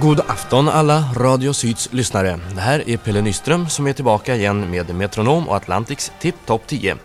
God afton alla Radio Syds lyssnare. Det här är Pelle Nyström som är tillbaka igen med Metronom och Atlantics Tip Top 10.